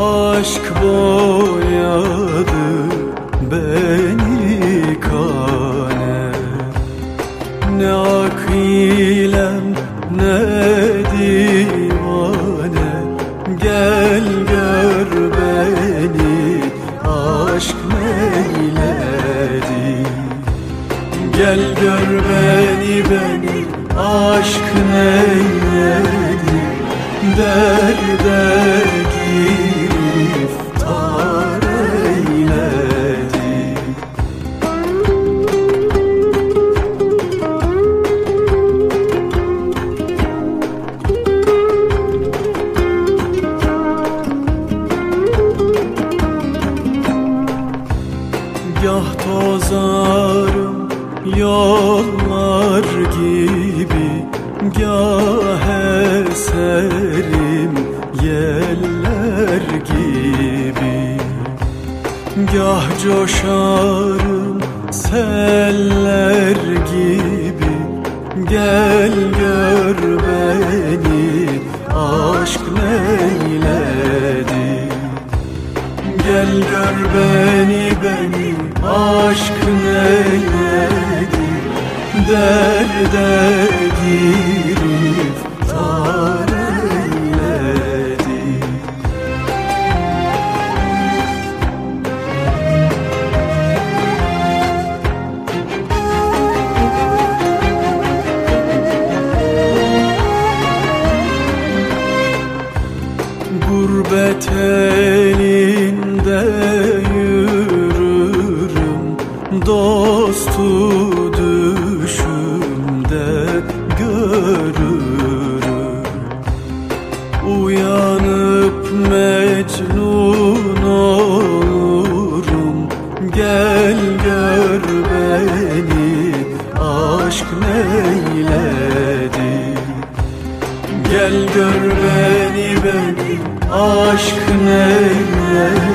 Aşk boyadı beni kane Ne akilem ne divane. Gel gör beni aşk meyledi Gel gör beni beni aşk neyledi? Derde gir. Gah tozarım yollar gibi Gah eserim yeller gibi. Gah coşarım seller gibi Gel gör beni aşk neyledi? Gel gör beni beni aşk neyledi Derde giriftar aşk neyledi Gel gör beni beni aşk neyledi